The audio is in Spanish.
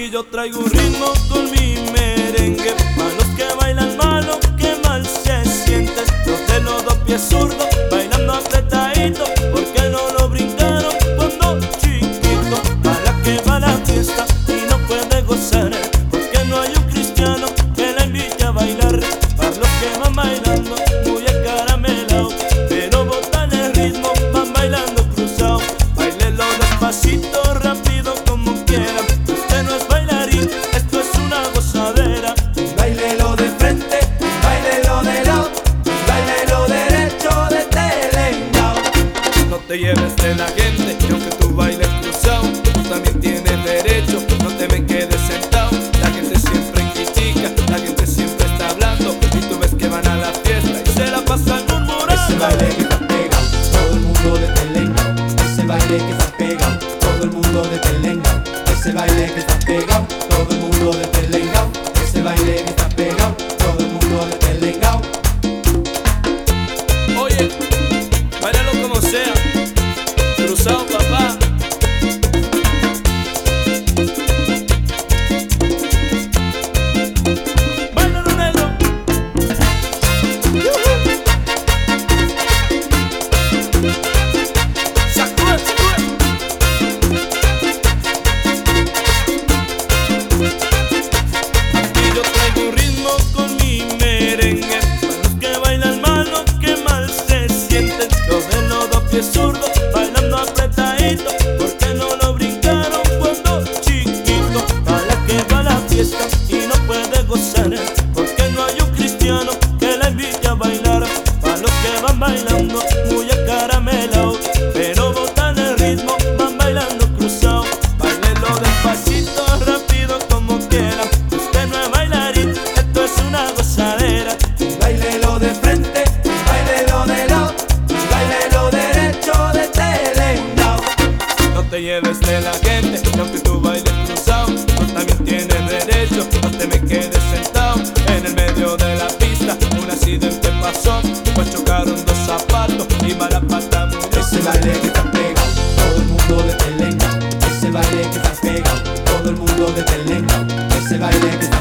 Aquí yo traigo ritmo con mi merengue, manos que bailan. te lleves de la Bailando apretadito, porque no lo brincaron cuando chiquito, a los que va a la fiesta y no puede gozar, porque no hay un cristiano que la envíe a bailar, a los que van bailando muy a caramela. te lleves de la gente Y aunque tú bailes cruzado Tú también tienes derecho No te me quedes sentado En el medio de la pista Un accidente pasó Pues chocaron dos zapatos Y mala pata Ese baile que estás pegado Todo el mundo de Telenga Ese baile que estás pegado Todo el mundo de Telenga Ese baile que estás